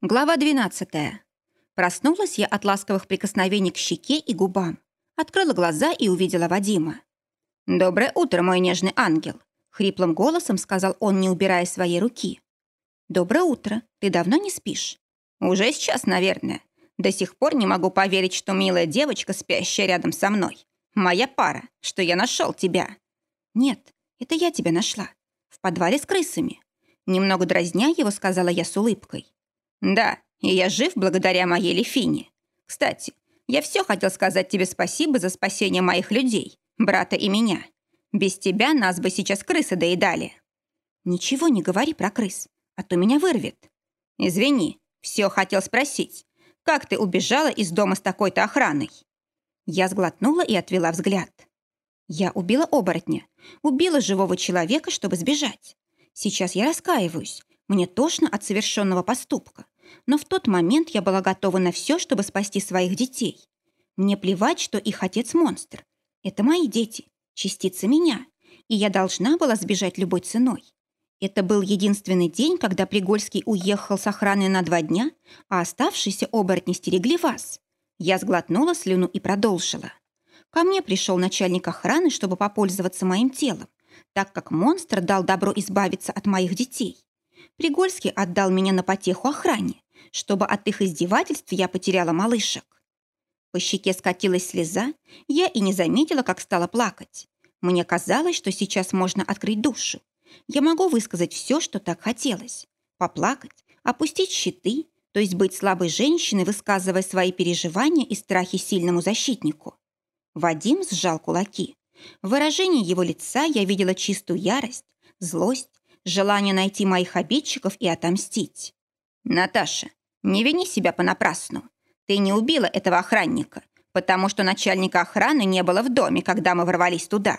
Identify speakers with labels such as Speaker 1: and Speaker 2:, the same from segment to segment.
Speaker 1: Глава 12. Проснулась я от ласковых прикосновений к щеке и губам. Открыла глаза и увидела Вадима. «Доброе утро, мой нежный ангел», — хриплым голосом сказал он, не убирая своей руки. «Доброе утро. Ты давно не спишь?» «Уже сейчас, наверное. До сих пор не могу поверить, что милая девочка, спящая рядом со мной, моя пара, что я нашел тебя». «Нет, это я тебя нашла. В подвале с крысами». Немного дразня его, сказала я с улыбкой. Да, и я жив благодаря моей Лефине. Кстати, я все хотел сказать тебе спасибо за спасение моих людей, брата и меня. Без тебя нас бы сейчас крысы доедали. Ничего не говори про крыс, а то меня вырвет. Извини, все хотел спросить. Как ты убежала из дома с такой-то охраной? Я сглотнула и отвела взгляд. Я убила оборотня, убила живого человека, чтобы сбежать. Сейчас я раскаиваюсь, мне тошно от совершенного поступка, но в тот момент я была готова на все, чтобы спасти своих детей. Мне плевать, что их отец монстр. Это мои дети, частица меня, и я должна была сбежать любой ценой. Это был единственный день, когда Пригольский уехал с охраной на два дня, а оставшиеся оборотни стерегли вас. Я сглотнула слюну и продолжила. Ко мне пришел начальник охраны, чтобы попользоваться моим телом, так как монстр дал добро избавиться от моих детей. Пригольский отдал меня на потеху охране, чтобы от их издевательств я потеряла малышек. По щеке скатилась слеза, я и не заметила, как стала плакать. Мне казалось, что сейчас можно открыть душу. Я могу высказать все, что так хотелось. Поплакать, опустить щиты, то есть быть слабой женщиной, высказывая свои переживания и страхи сильному защитнику. Вадим сжал кулаки. В выражении его лица я видела чистую ярость, злость, желание найти моих обидчиков и отомстить. «Наташа, не вини себя понапрасну. Ты не убила этого охранника, потому что начальника охраны не было в доме, когда мы ворвались туда.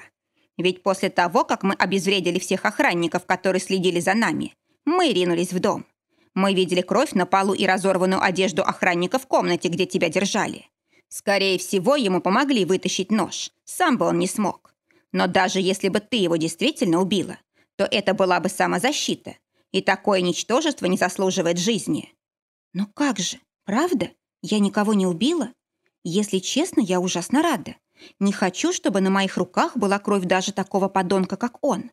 Speaker 1: Ведь после того, как мы обезвредили всех охранников, которые следили за нами, мы ринулись в дом. Мы видели кровь на полу и разорванную одежду охранника в комнате, где тебя держали. Скорее всего, ему помогли вытащить нож. Сам бы он не смог. Но даже если бы ты его действительно убила, то это была бы самозащита, и такое ничтожество не заслуживает жизни. Но как же, правда? Я никого не убила? Если честно, я ужасно рада. Не хочу, чтобы на моих руках была кровь даже такого подонка, как он.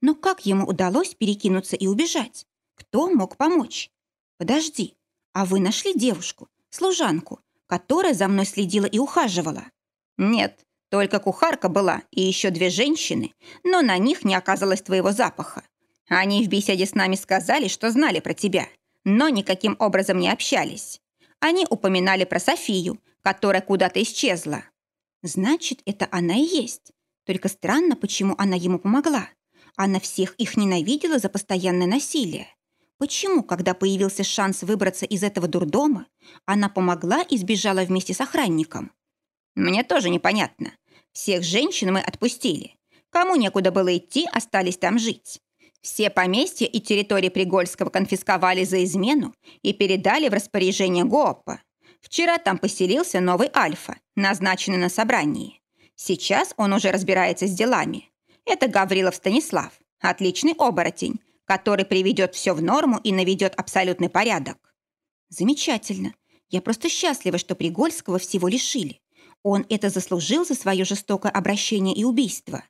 Speaker 1: Но как ему удалось перекинуться и убежать? Кто мог помочь? Подожди, а вы нашли девушку, служанку, которая за мной следила и ухаживала? Нет, только кухарка была и еще две женщины, но на них не оказалось твоего запаха. Они в беседе с нами сказали, что знали про тебя, но никаким образом не общались. Они упоминали про Софию, которая куда-то исчезла. Значит, это она и есть. Только странно, почему она ему помогла. Она всех их ненавидела за постоянное насилие. Почему, когда появился шанс выбраться из этого дурдома, она помогла и сбежала вместе с охранником? Мне тоже непонятно. Всех женщин мы отпустили. Кому некуда было идти, остались там жить. Все поместья и территории Пригольского конфисковали за измену и передали в распоряжение ГОПа. Вчера там поселился новый Альфа, назначенный на собрании. Сейчас он уже разбирается с делами. Это Гаврилов Станислав, отличный оборотень, который приведет все в норму и наведет абсолютный порядок. Замечательно. Я просто счастлива, что Пригольского всего лишили. Он это заслужил за свое жестокое обращение и убийство.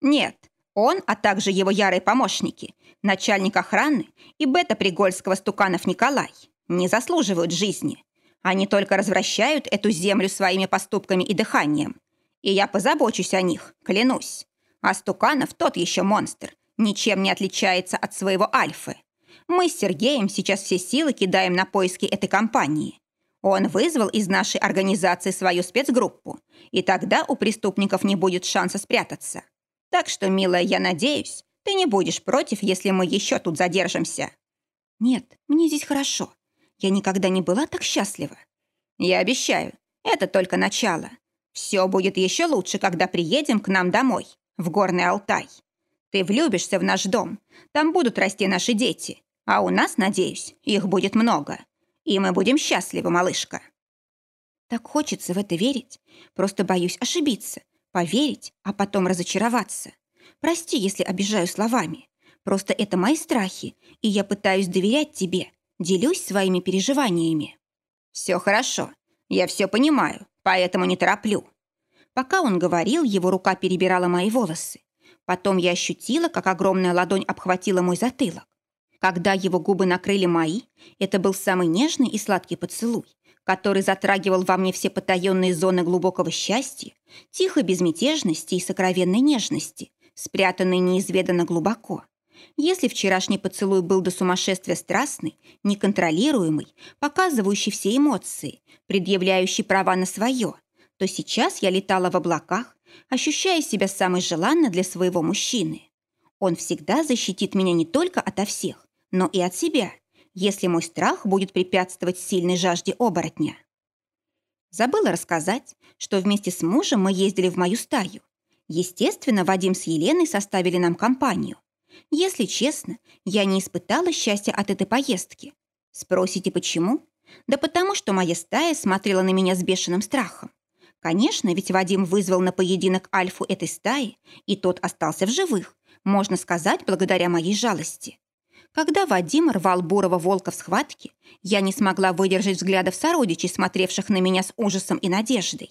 Speaker 1: Нет, он, а также его ярые помощники, начальник охраны и бета-пригольского стуканов Николай, не заслуживают жизни. Они только развращают эту землю своими поступками и дыханием. И я позабочусь о них, клянусь. А Стуканов тот еще монстр, ничем не отличается от своего Альфы. Мы с Сергеем сейчас все силы кидаем на поиски этой компании. Он вызвал из нашей организации свою спецгруппу, и тогда у преступников не будет шанса спрятаться. Так что, милая, я надеюсь, ты не будешь против, если мы еще тут задержимся. Нет, мне здесь хорошо. Я никогда не была так счастлива. Я обещаю, это только начало. Все будет еще лучше, когда приедем к нам домой, в Горный Алтай. Ты влюбишься в наш дом, там будут расти наши дети, а у нас, надеюсь, их будет много. И мы будем счастливы, малышка». Так хочется в это верить. Просто боюсь ошибиться, поверить, а потом разочароваться. Прости, если обижаю словами. Просто это мои страхи, и я пытаюсь доверять тебе, делюсь своими переживаниями. «Все хорошо, я все понимаю, поэтому не тороплю». Пока он говорил, его рука перебирала мои волосы. Потом я ощутила, как огромная ладонь обхватила мой затылок. Когда его губы накрыли мои, это был самый нежный и сладкий поцелуй, который затрагивал во мне все потаенные зоны глубокого счастья, тихой безмятежности и сокровенной нежности, спрятанные неизведанно глубоко. Если вчерашний поцелуй был до сумасшествия страстный, неконтролируемый, показывающий все эмоции, предъявляющий права на свое, то сейчас я летала в облаках, ощущая себя самой желанной для своего мужчины. Он всегда защитит меня не только ото всех, но и от себя, если мой страх будет препятствовать сильной жажде оборотня. Забыла рассказать, что вместе с мужем мы ездили в мою стаю. Естественно, Вадим с Еленой составили нам компанию. Если честно, я не испытала счастья от этой поездки. Спросите, почему? Да потому, что моя стая смотрела на меня с бешеным страхом. Конечно, ведь Вадим вызвал на поединок альфу этой стаи, и тот остался в живых, можно сказать, благодаря моей жалости. Когда Вадим рвал бурого волка в схватке, я не смогла выдержать взглядов сородичей, смотревших на меня с ужасом и надеждой.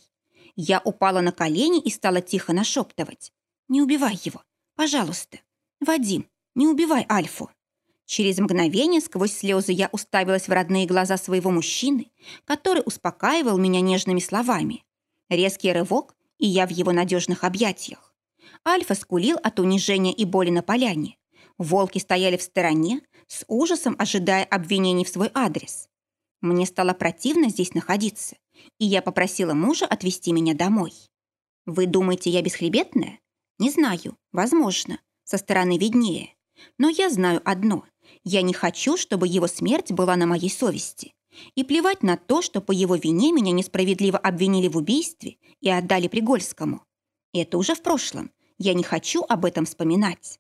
Speaker 1: Я упала на колени и стала тихо нашептывать. «Не убивай его, пожалуйста. Вадим, не убивай Альфу». Через мгновение сквозь слезы я уставилась в родные глаза своего мужчины, который успокаивал меня нежными словами. Резкий рывок, и я в его надежных объятиях. Альфа скулил от унижения и боли на поляне. Волки стояли в стороне, с ужасом ожидая обвинений в свой адрес. Мне стало противно здесь находиться, и я попросила мужа отвезти меня домой. Вы думаете, я бесхребетная? Не знаю, возможно, со стороны виднее. Но я знаю одно. Я не хочу, чтобы его смерть была на моей совести. И плевать на то, что по его вине меня несправедливо обвинили в убийстве и отдали Пригольскому. Это уже в прошлом. Я не хочу об этом вспоминать.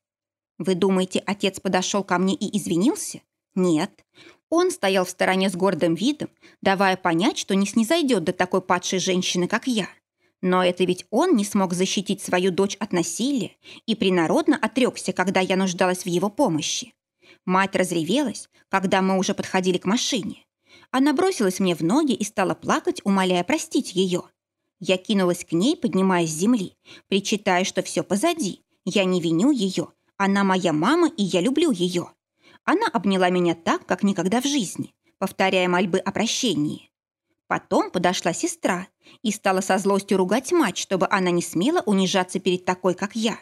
Speaker 1: Вы думаете, отец подошел ко мне и извинился? Нет. Он стоял в стороне с гордым видом, давая понять, что не снизойдет до такой падшей женщины, как я. Но это ведь он не смог защитить свою дочь от насилия и принародно отрекся, когда я нуждалась в его помощи. Мать разревелась, когда мы уже подходили к машине. Она бросилась мне в ноги и стала плакать, умоляя простить ее. Я кинулась к ней, поднимаясь с земли, причитая, что все позади. Я не виню ее, она моя мама, и я люблю ее. Она обняла меня так, как никогда в жизни, повторяя мольбы о прощении. Потом подошла сестра и стала со злостью ругать мать, чтобы она не смела унижаться перед такой, как я,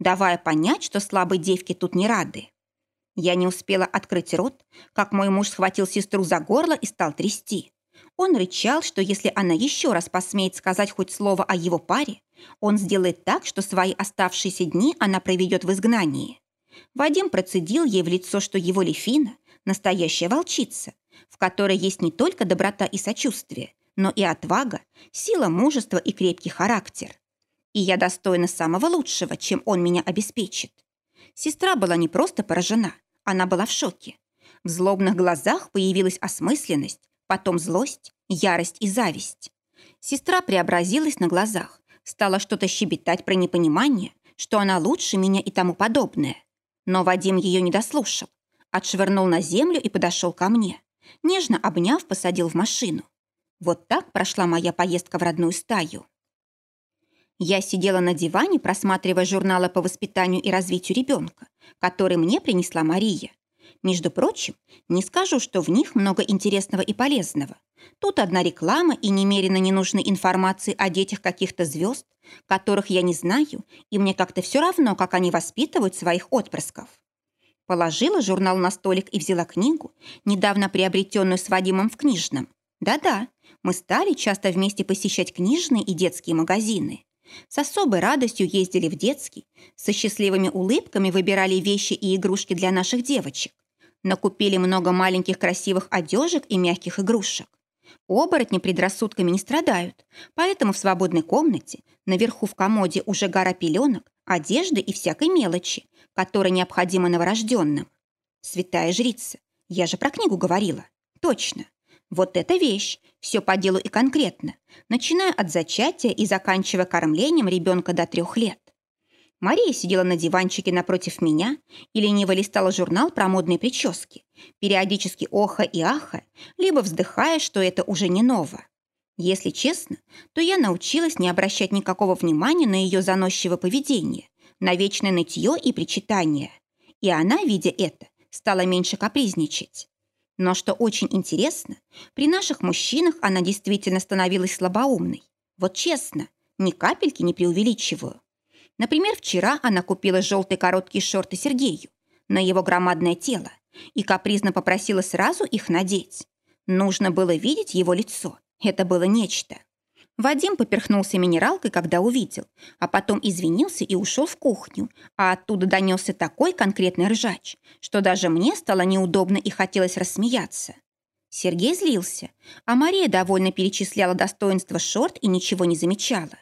Speaker 1: давая понять, что слабой девки тут не рады. Я не успела открыть рот, как мой муж схватил сестру за горло и стал трясти. Он рычал, что если она еще раз посмеет сказать хоть слово о его паре, он сделает так, что свои оставшиеся дни она проведет в изгнании. Вадим процедил ей в лицо, что его Лефина – настоящая волчица, в которой есть не только доброта и сочувствие, но и отвага, сила мужества и крепкий характер. И я достойна самого лучшего, чем он меня обеспечит. Сестра была не просто поражена, она была в шоке. В злобных глазах появилась осмысленность, потом злость, ярость и зависть. Сестра преобразилась на глазах, стала что-то щебетать про непонимание, что она лучше меня и тому подобное. Но Вадим ее не дослушал, отшвырнул на землю и подошел ко мне. Нежно обняв, посадил в машину. Вот так прошла моя поездка в родную стаю. Я сидела на диване, просматривая журналы по воспитанию и развитию ребенка, который мне принесла Мария. Между прочим, не скажу, что в них много интересного и полезного. Тут одна реклама и немерено ненужной информации о детях каких-то звезд, которых я не знаю, и мне как-то все равно, как они воспитывают своих отпрысков. Положила журнал на столик и взяла книгу, недавно приобретенную с Вадимом в книжном. Да-да, мы стали часто вместе посещать книжные и детские магазины. С особой радостью ездили в детский, со счастливыми улыбками выбирали вещи и игрушки для наших девочек. Накупили много маленьких красивых одежек и мягких игрушек. Оборотни предрассудками не страдают, поэтому в свободной комнате наверху в комоде уже гора пеленок, одежды и всякой мелочи, которая необходима новорожденным. Святая жрица, я же про книгу говорила. Точно. Вот эта вещь, все по делу и конкретно, начиная от зачатия и заканчивая кормлением ребенка до трех лет. Мария сидела на диванчике напротив меня и лениво листала журнал про модные прически, периодически оха и аха, либо вздыхая, что это уже не ново. Если честно, то я научилась не обращать никакого внимания на ее заносчивое поведение, на вечное нытье и причитание. И она, видя это, стала меньше капризничать. Но что очень интересно, при наших мужчинах она действительно становилась слабоумной. Вот честно, ни капельки не преувеличиваю. Например, вчера она купила желтые короткие шорты Сергею на его громадное тело и капризно попросила сразу их надеть. Нужно было видеть его лицо. Это было нечто. Вадим поперхнулся минералкой, когда увидел, а потом извинился и ушел в кухню, а оттуда донесся такой конкретный ржач, что даже мне стало неудобно и хотелось рассмеяться. Сергей злился, а Мария довольно перечисляла достоинства шорт и ничего не замечала.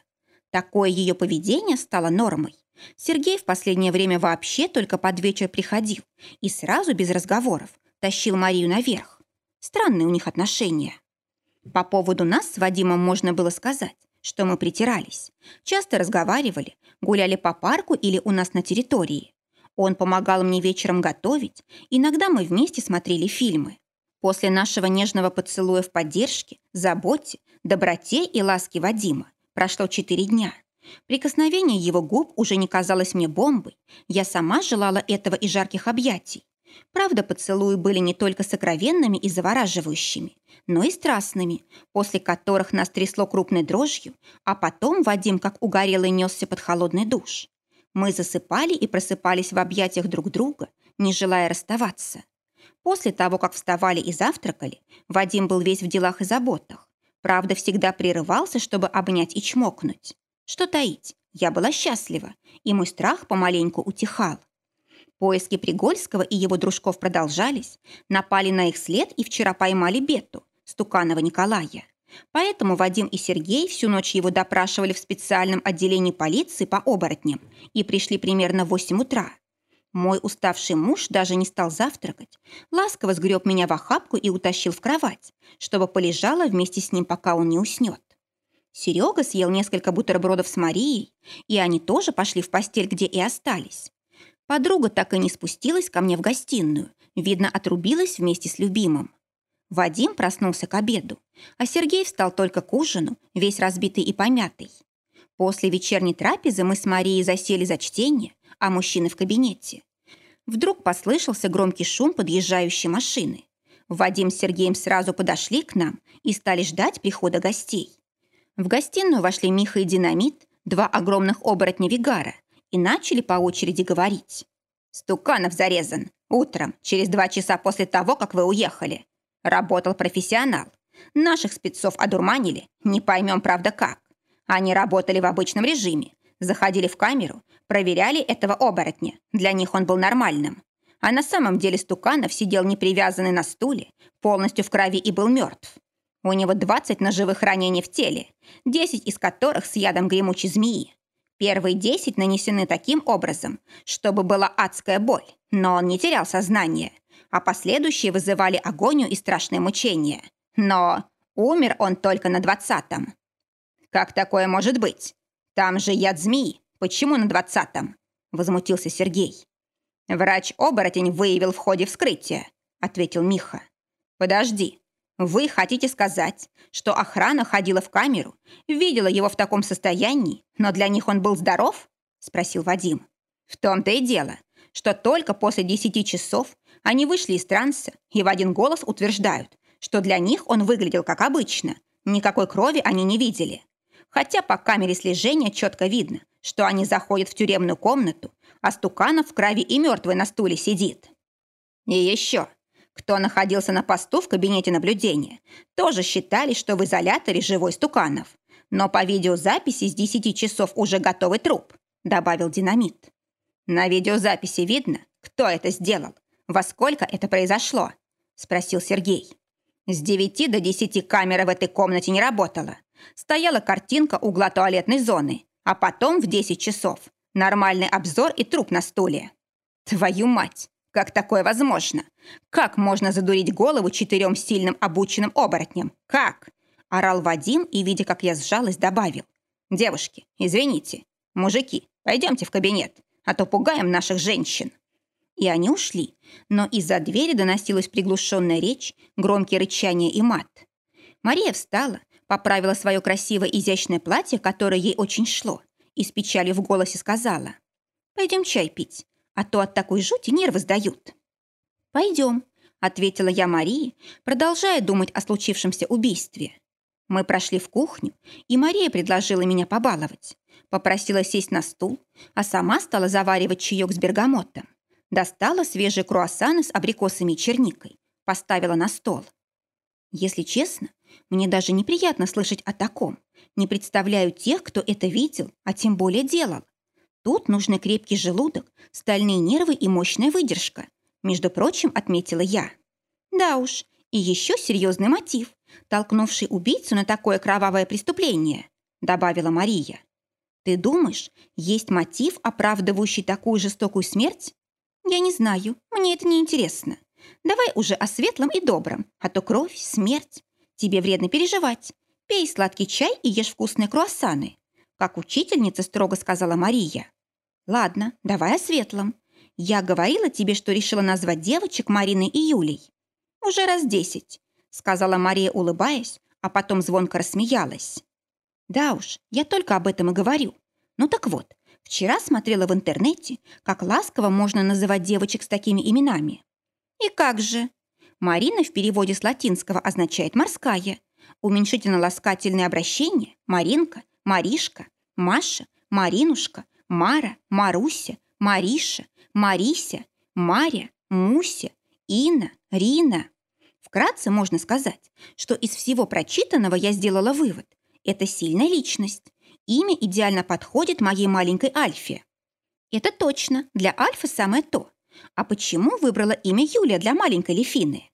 Speaker 1: Такое ее поведение стало нормой. Сергей в последнее время вообще только под вечер приходил и сразу без разговоров тащил Марию наверх. Странные у них отношения. По поводу нас с Вадимом можно было сказать, что мы притирались. Часто разговаривали, гуляли по парку или у нас на территории. Он помогал мне вечером готовить, иногда мы вместе смотрели фильмы. После нашего нежного поцелуя в поддержке, заботе, доброте и ласке Вадима прошло четыре дня. Прикосновение его губ уже не казалось мне бомбой. Я сама желала этого и жарких объятий. Правда, поцелуи были не только сокровенными и завораживающими, но и страстными, после которых нас трясло крупной дрожью, а потом Вадим, как угорелый, несся под холодный душ. Мы засыпали и просыпались в объятиях друг друга, не желая расставаться. После того, как вставали и завтракали, Вадим был весь в делах и заботах. Правда, всегда прерывался, чтобы обнять и чмокнуть. Что таить, я была счастлива, и мой страх помаленьку утихал. Поиски Пригольского и его дружков продолжались, напали на их след и вчера поймали Бету, Стуканова Николая. Поэтому Вадим и Сергей всю ночь его допрашивали в специальном отделении полиции по оборотням и пришли примерно в 8 утра. Мой уставший муж даже не стал завтракать, ласково сгреб меня в охапку и утащил в кровать, чтобы полежала вместе с ним, пока он не уснет. Серега съел несколько бутербродов с Марией, и они тоже пошли в постель, где и остались. Подруга так и не спустилась ко мне в гостиную, видно, отрубилась вместе с любимым. Вадим проснулся к обеду, а Сергей встал только к ужину, весь разбитый и помятый. После вечерней трапезы мы с Марией засели за чтение, а мужчины в кабинете. Вдруг послышался громкий шум подъезжающей машины. Вадим с Сергеем сразу подошли к нам и стали ждать прихода гостей. В гостиную вошли Миха и Динамит, два огромных оборотня Вигара, и начали по очереди говорить. «Стуканов зарезан. Утром, через два часа после того, как вы уехали. Работал профессионал. Наших спецов одурманили, не поймем, правда, как. Они работали в обычном режиме, заходили в камеру, проверяли этого оборотня. Для них он был нормальным. А на самом деле Стуканов сидел не привязанный на стуле, полностью в крови и был мертв. У него 20 ножевых ранений в теле, 10 из которых с ядом гремучей змеи. Первые десять нанесены таким образом, чтобы была адская боль, но он не терял сознание, а последующие вызывали агонию и страшные мучения. Но умер он только на двадцатом. «Как такое может быть? Там же яд змеи. Почему на двадцатом?» – возмутился Сергей. «Врач-оборотень выявил в ходе вскрытия», – ответил Миха. «Подожди, вы хотите сказать, что охрана ходила в камеру, видела его в таком состоянии, но для них он был здоров? Спросил Вадим. В том-то и дело, что только после десяти часов они вышли из транса и в один голос утверждают, что для них он выглядел как обычно. Никакой крови они не видели. Хотя по камере слежения четко видно, что они заходят в тюремную комнату, а Стуканов в крови и мертвый на стуле сидит. И еще, кто находился на посту в кабинете наблюдения, тоже считали, что в изоляторе живой Стуканов. Но по видеозаписи с 10 часов уже готовый труп, добавил динамит. На видеозаписи видно, кто это сделал, во сколько это произошло, спросил Сергей. С 9 до 10 камера в этой комнате не работала. Стояла картинка угла туалетной зоны, а потом в 10 часов нормальный обзор и труп на стуле. Твою мать! Как такое возможно? Как можно задурить голову четырем сильным обученным оборотням? Как? Орал Вадим и, видя, как я сжалась, добавил. Девушки, извините. Мужики, Пойдемте в кабинет, а то пугаем наших женщин». И они ушли, но из-за двери доносилась приглушенная речь, громкие рычания и мат. Мария встала, поправила свое красивое изящное платье, которое ей очень шло, и с печалью в голосе сказала. «Пойдем чай пить, а то от такой жути нервы сдают». «Пойдем», — ответила я Марии, продолжая думать о случившемся убийстве. Мы прошли в кухню, и Мария предложила меня побаловать. Попросила сесть на стул, а сама стала заваривать чаек с бергамотом. Достала свежие круассаны с абрикосами и черникой. Поставила на стол. Если честно, мне даже неприятно слышать о таком. Не представляю тех, кто это видел, а тем более делал. Тут нужны крепкий желудок, стальные нервы и мощная выдержка. Между прочим, отметила я. Да уж, и еще серьезный мотив, толкнувший убийцу на такое кровавое преступление, добавила Мария. Ты думаешь, есть мотив, оправдывающий такую жестокую смерть? Я не знаю, мне это не интересно. Давай уже о светлом и добром, а то кровь, смерть. Тебе вредно переживать. Пей сладкий чай и ешь вкусные круассаны. Как учительница строго сказала Мария. Ладно, давай о светлом. Я говорила тебе, что решила назвать девочек Мариной и Юлей. Уже раз десять, сказала Мария, улыбаясь, а потом звонко рассмеялась. Да уж, я только об этом и говорю. Ну так вот, вчера смотрела в интернете, как ласково можно называть девочек с такими именами. И как же? Марина в переводе с латинского означает «морская». Уменьшительно-ласкательное обращение – Маринка, Маришка, Маша, Маринушка, Мара, Маруся, Мариша, Марися, Маря, Муся, Ина, Рина. Вкратце можно сказать, что из всего прочитанного я сделала вывод. Это сильная личность. Имя идеально подходит моей маленькой Альфе. Это точно, для Альфы самое то. А почему выбрала имя Юлия для маленькой Лефины?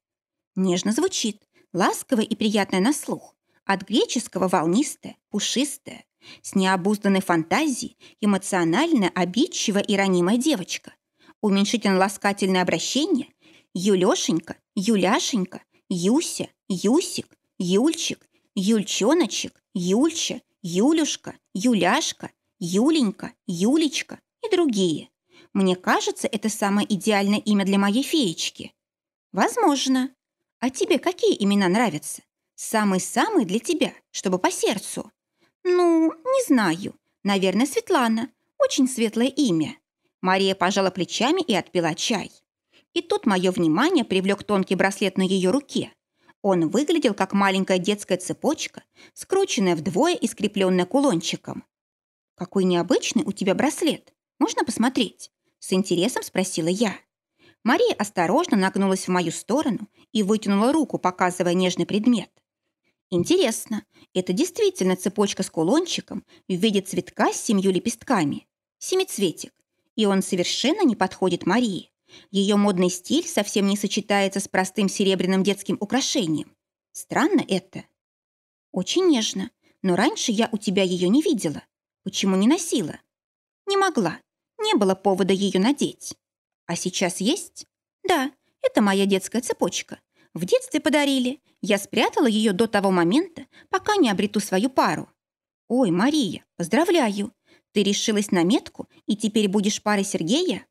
Speaker 1: Нежно звучит, ласковое и приятное на слух. От греческого волнистое, пушистое, с необузданной фантазией, эмоционально обидчивая и ранимая девочка. Уменьшительно-ласкательное обращение Юлешенька, Юляшенька, Юся, Юсик, Юльчик, Юльчоночек, Юльча, Юлюшка, Юляшка, Юленька, Юлечка и другие. Мне кажется, это самое идеальное имя для моей феечки. Возможно. А тебе какие имена нравятся? Самые-самые для тебя, чтобы по сердцу. Ну, не знаю. Наверное, Светлана. Очень светлое имя. Мария пожала плечами и отпила чай. И тут мое внимание привлек тонкий браслет на ее руке. Он выглядел как маленькая детская цепочка, скрученная вдвое и скрепленная кулончиком. «Какой необычный у тебя браслет. Можно посмотреть?» С интересом спросила я. Мария осторожно нагнулась в мою сторону и вытянула руку, показывая нежный предмет. Интересно, это действительно цепочка с кулончиком в виде цветка с семью лепестками. Семицветик. И он совершенно не подходит Марии. Ее модный стиль совсем не сочетается с простым серебряным детским украшением. Странно это. Очень нежно, но раньше я у тебя ее не видела. Почему не носила? Не могла. Не было повода ее надеть. А сейчас есть? Да, это моя детская цепочка. В детстве подарили. Я спрятала ее до того момента, пока не обрету свою пару. Ой, Мария, поздравляю. Ты решилась на метку и теперь будешь парой Сергея?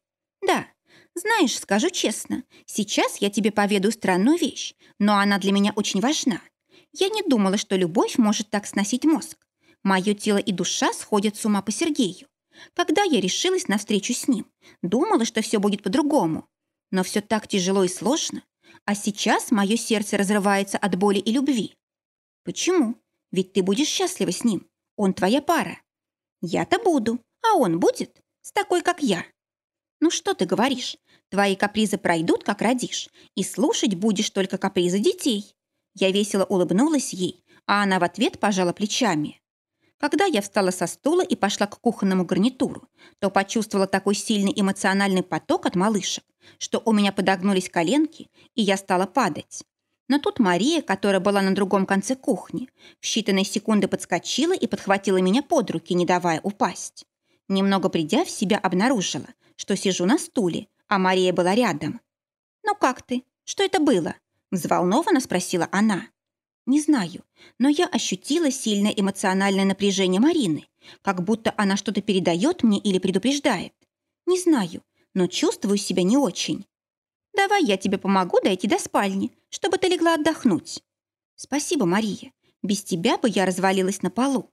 Speaker 1: Да. Знаешь, скажу честно, сейчас я тебе поведаю странную вещь, но она для меня очень важна. Я не думала, что любовь может так сносить мозг. Мое тело и душа сходят с ума по Сергею. Когда я решилась на встречу с ним, думала, что все будет по-другому. Но все так тяжело и сложно. А сейчас мое сердце разрывается от боли и любви. Почему? Ведь ты будешь счастлива с ним. Он твоя пара. Я-то буду, а он будет с такой, как я. Ну что ты говоришь? Твои капризы пройдут, как родишь, и слушать будешь только капризы детей. Я весело улыбнулась ей, а она в ответ пожала плечами. Когда я встала со стула и пошла к кухонному гарнитуру, то почувствовала такой сильный эмоциональный поток от малышек, что у меня подогнулись коленки, и я стала падать. Но тут Мария, которая была на другом конце кухни, в считанные секунды подскочила и подхватила меня под руки, не давая упасть. Немного придя в себя, обнаружила, что сижу на стуле, а Мария была рядом. «Ну как ты? Что это было?» – взволнованно спросила она. Не знаю, но я ощутила сильное эмоциональное напряжение Марины, как будто она что-то передает мне или предупреждает. Не знаю, но чувствую себя не очень. Давай я тебе помогу дойти до спальни, чтобы ты легла отдохнуть. Спасибо, Мария. Без тебя бы я развалилась на полу.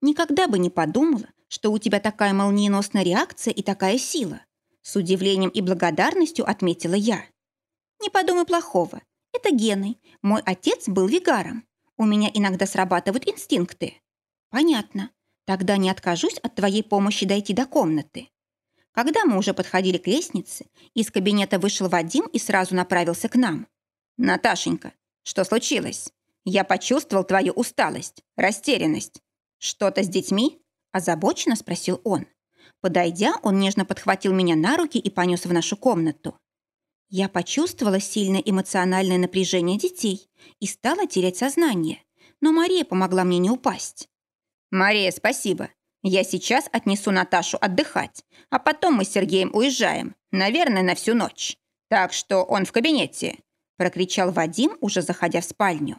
Speaker 1: Никогда бы не подумала, что у тебя такая молниеносная реакция и такая сила. С удивлением и благодарностью отметила я. Не подумай плохого. Это гены. Мой отец был вигаром. У меня иногда срабатывают инстинкты. Понятно. Тогда не откажусь от твоей помощи дойти до комнаты. Когда мы уже подходили к лестнице, из кабинета вышел Вадим и сразу направился к нам. «Наташенька, что случилось? Я почувствовал твою усталость, растерянность. Что-то с детьми?» – озабоченно спросил он. Подойдя, он нежно подхватил меня на руки и понес в нашу комнату. Я почувствовала сильное эмоциональное напряжение детей и стала терять сознание, но Мария помогла мне не упасть. «Мария, спасибо. Я сейчас отнесу Наташу отдыхать, а потом мы с Сергеем уезжаем, наверное, на всю ночь. Так что он в кабинете», – прокричал Вадим, уже заходя в спальню.